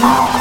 Oh.